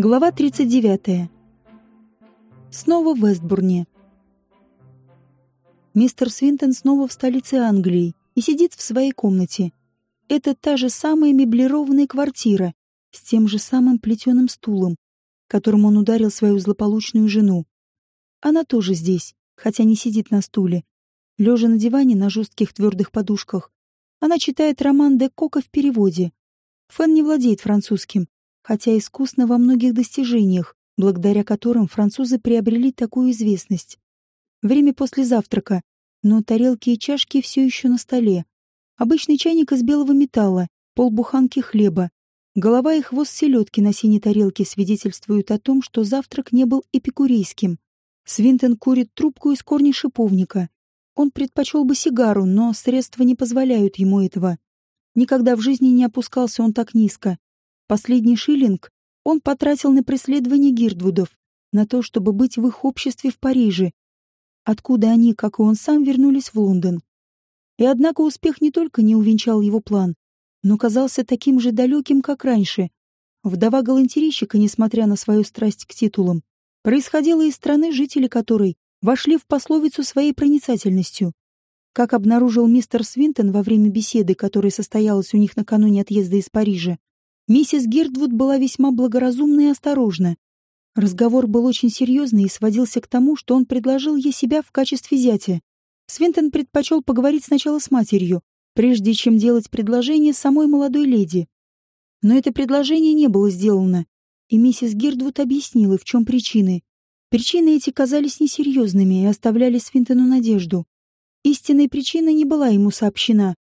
Глава 39. Снова в Вестбурне. Мистер Свинтон снова в столице Англии и сидит в своей комнате. Это та же самая меблированная квартира с тем же самым плетеным стулом, которым он ударил свою злополучную жену. Она тоже здесь, хотя не сидит на стуле. Лежа на диване на жестких твердых подушках, она читает роман де Кока в переводе. Фэн не владеет французским, хотя искусно во многих достижениях, благодаря которым французы приобрели такую известность. Время после завтрака, но тарелки и чашки все еще на столе. Обычный чайник из белого металла, полбуханки хлеба. Голова и хвост селедки на синей тарелке свидетельствуют о том, что завтрак не был эпикурейским. Свинтон курит трубку из корней шиповника. Он предпочел бы сигару, но средства не позволяют ему этого. Никогда в жизни не опускался он так низко. Последний шиллинг он потратил на преследование Гирдвудов, на то, чтобы быть в их обществе в Париже, откуда они, как и он сам, вернулись в Лондон. И однако успех не только не увенчал его план, но казался таким же далеким, как раньше. Вдова галантерейщика, несмотря на свою страсть к титулам, происходила из страны, жители которой вошли в пословицу своей проницательностью. Как обнаружил мистер Свинтон во время беседы, которая состоялась у них накануне отъезда из Парижа, Миссис Гирдвуд была весьма благоразумна и осторожна. Разговор был очень серьезный и сводился к тому, что он предложил ей себя в качестве зятя. Свинтон предпочел поговорить сначала с матерью, прежде чем делать предложение самой молодой леди. Но это предложение не было сделано, и миссис Гирдвуд объяснила, в чем причины. Причины эти казались несерьезными и оставляли Свинтону надежду. Истинная причина не была ему сообщена,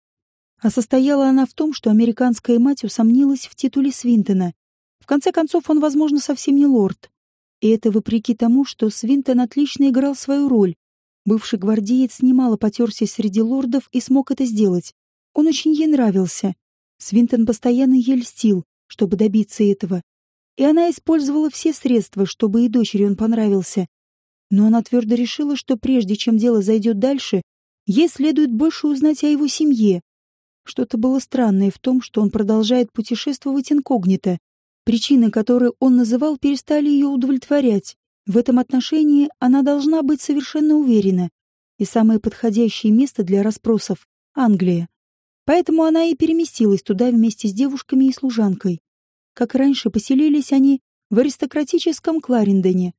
а состояла она в том, что американская мать усомнилась в титуле Свинтона. В конце концов, он, возможно, совсем не лорд. И это вопреки тому, что Свинтон отлично играл свою роль. Бывший гвардеец немало потерся среди лордов и смог это сделать. Он очень ей нравился. Свинтон постоянно ей льстил, чтобы добиться этого. И она использовала все средства, чтобы и дочери он понравился. Но она твердо решила, что прежде чем дело зайдет дальше, ей следует больше узнать о его семье, что-то было странное в том, что он продолжает путешествовать инкогнито. Причины, которые он называл, перестали ее удовлетворять. В этом отношении она должна быть совершенно уверена. И самое подходящее место для расспросов — Англия. Поэтому она и переместилась туда вместе с девушками и служанкой. Как раньше, поселились они в аристократическом Кларендоне.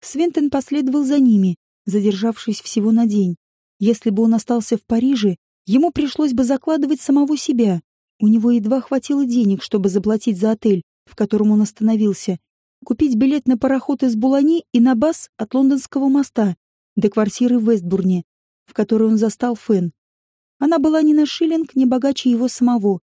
Свентон последовал за ними, задержавшись всего на день. Если бы он остался в Париже, Ему пришлось бы закладывать самого себя. У него едва хватило денег, чтобы заплатить за отель, в котором он остановился, купить билет на пароход из Булани и на бас от лондонского моста до квартиры в Вестбурне, в которой он застал Фен. Она была ни на шиллинг, ни богаче его самого.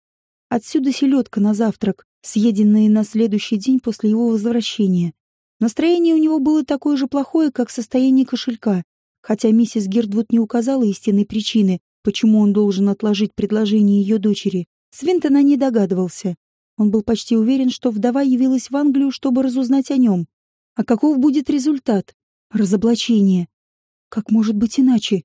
Отсюда селедка на завтрак, съеденная на следующий день после его возвращения. Настроение у него было такое же плохое, как состояние кошелька, хотя миссис Гирдвуд не указала истинной причины, Почему он должен отложить предложение ее дочери, Свинтон не догадывался. Он был почти уверен, что вдова явилась в Англию, чтобы разузнать о нем. А каков будет результат? Разоблачение. Как может быть иначе?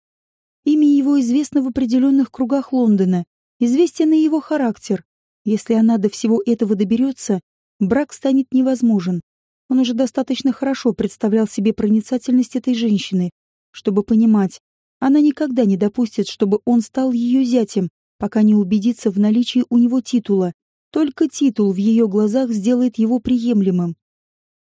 Имя его известно в определенных кругах Лондона. Известен и его характер. Если она до всего этого доберется, брак станет невозможен. Он уже достаточно хорошо представлял себе проницательность этой женщины, чтобы понимать, она никогда не допустит, чтобы он стал ее зятем, пока не убедится в наличии у него титула. Только титул в ее глазах сделает его приемлемым.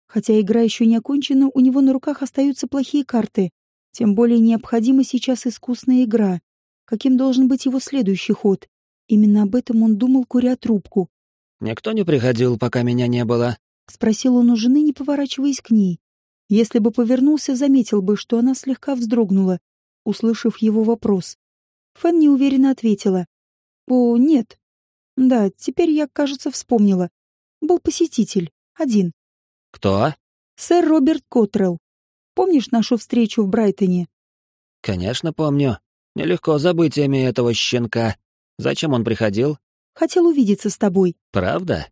Хотя игра еще не окончена, у него на руках остаются плохие карты. Тем более необходима сейчас искусная игра. Каким должен быть его следующий ход? Именно об этом он думал, куря трубку. «Никто не приходил, пока меня не было?» — спросил он у жены, не поворачиваясь к ней. Если бы повернулся, заметил бы, что она слегка вздрогнула, услышав его вопрос. Фэн неуверенно ответила. «О, нет. Да, теперь я, кажется, вспомнила. Был посетитель. Один». «Кто?» «Сэр Роберт Котрелл. Помнишь нашу встречу в Брайтоне?» «Конечно помню. Нелегко забыть имя этого щенка. Зачем он приходил?» «Хотел увидеться с тобой». «Правда?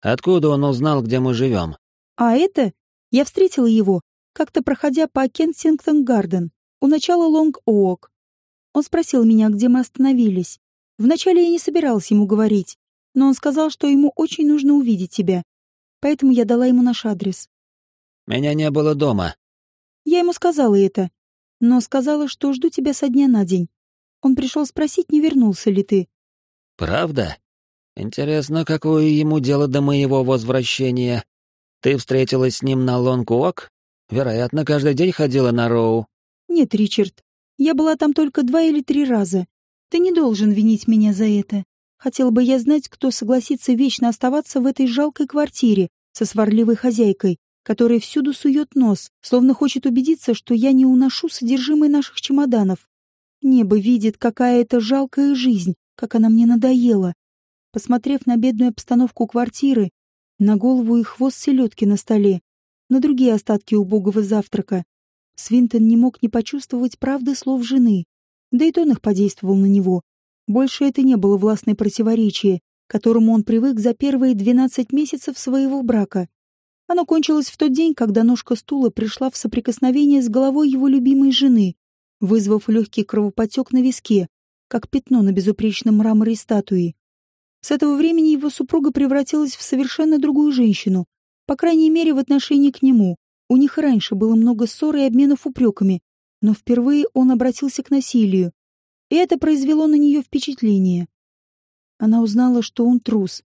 Откуда он узнал, где мы живем?» «А это? Я встретила его, как-то проходя по Кенсингтон-Гарден у начала Лонг-Оок. Он спросил меня, где мы остановились. Вначале я не собиралась ему говорить, но он сказал, что ему очень нужно увидеть тебя. поэтому я дала ему наш адрес. Меня не было дома. Я ему сказала это, но сказала, что жду тебя со дня на день. Он пришел спросить, не вернулся ли ты. Правда? Интересно, какое ему дело до моего возвращения. Ты встретилась с ним на Лонг-Уок? Вероятно, каждый день ходила на Роу. Нет, Ричард, я была там только два или три раза. Ты не должен винить меня за это. Хотел бы я знать, кто согласится вечно оставаться в этой жалкой квартире со сварливой хозяйкой, которая всюду сует нос, словно хочет убедиться, что я не уношу содержимое наших чемоданов. Небо видит, какая это жалкая жизнь, как она мне надоела. Посмотрев на бедную обстановку квартиры, на голову и хвост селедки на столе, на другие остатки убогого завтрака, Свинтон не мог не почувствовать правды слов жены. Да и тон их подействовал на него. Больше это не было властное противоречие, к которому он привык за первые двенадцать месяцев своего брака. Оно кончилось в тот день, когда ножка стула пришла в соприкосновение с головой его любимой жены, вызвав легкий кровопотек на виске, как пятно на безупречном мраморе статуи. С этого времени его супруга превратилась в совершенно другую женщину, по крайней мере в отношении к нему. У них раньше было много ссор и обменов упреками, но впервые он обратился к насилию, и это произвело на нее впечатление. Она узнала, что он трус.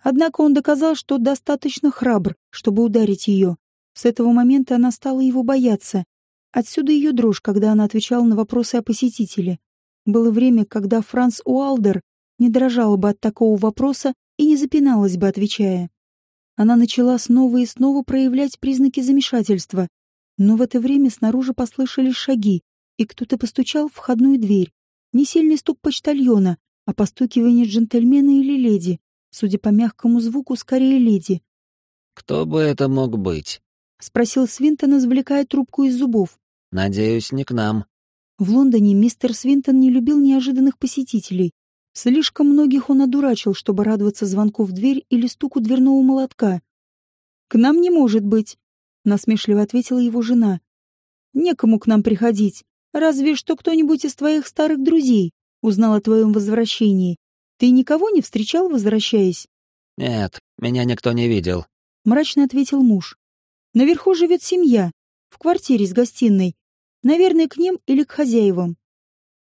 Однако он доказал, что достаточно храбр, чтобы ударить ее. С этого момента она стала его бояться. Отсюда ее дрожь, когда она отвечала на вопросы о посетителе. Было время, когда Франц Уалдер не дрожала бы от такого вопроса и не запиналась бы, отвечая. Она начала снова и снова проявлять признаки замешательства, но в это время снаружи послышались шаги, и кто-то постучал в входную дверь. Не сильный стук почтальона, а постукивание джентльмена или леди. Судя по мягкому звуку, скорее леди. «Кто бы это мог быть?» — спросил Свинтон, извлекая трубку из зубов. «Надеюсь, не к нам». В Лондоне мистер Свинтон не любил неожиданных посетителей. Слишком многих он одурачил, чтобы радоваться звонку в дверь или стуку дверного молотка. «К нам не может быть», — насмешливо ответила его жена. «Некому к нам приходить. Разве что кто-нибудь из твоих старых друзей узнал о твоем возвращении. Ты никого не встречал, возвращаясь?» «Нет, меня никто не видел», — мрачно ответил муж. «Наверху живет семья, в квартире с гостиной. Наверное, к ним или к хозяевам.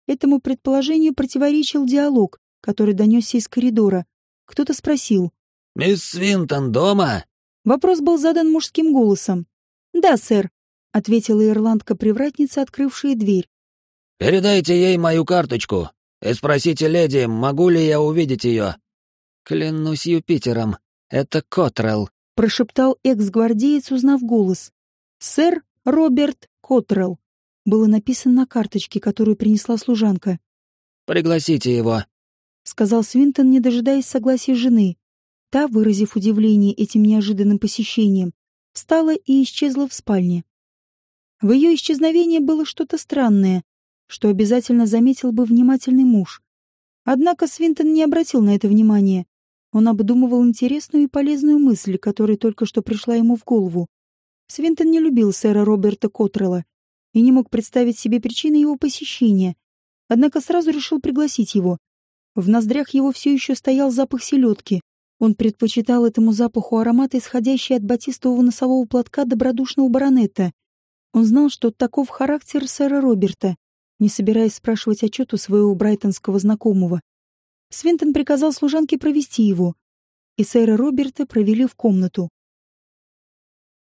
Этому предположению противоречил диалог, который донесся из коридора. Кто-то спросил. «Мисс Свинтон дома?» Вопрос был задан мужским голосом. «Да, сэр», — ответила ирландка-привратница, открывшая дверь. «Передайте ей мою карточку и спросите леди, могу ли я увидеть ее». «Клянусь Юпитером, это Котрелл», — прошептал экс-гвардеец, узнав голос. «Сэр Роберт Котрелл» было написано на карточке, которую принесла служанка. «Пригласите его», — сказал Свинтон, не дожидаясь согласия жены. Та, выразив удивление этим неожиданным посещением, встала и исчезла в спальне. В ее исчезновении было что-то странное, что обязательно заметил бы внимательный муж. Однако Свинтон не обратил на это внимания. Он обдумывал интересную и полезную мысль, которая только что пришла ему в голову. Свинтон не любил сэра Роберта Котрелла и не мог представить себе причины его посещения, однако сразу решил пригласить его. В ноздрях его все еще стоял запах селедки. Он предпочитал этому запаху аромат, исходящий от батистового носового платка добродушного баронета. Он знал, что таков характер сэра Роберта, не собираясь спрашивать отчет у своего брайтонского знакомого. Свинтон приказал служанке провести его, и сэра Роберта провели в комнату.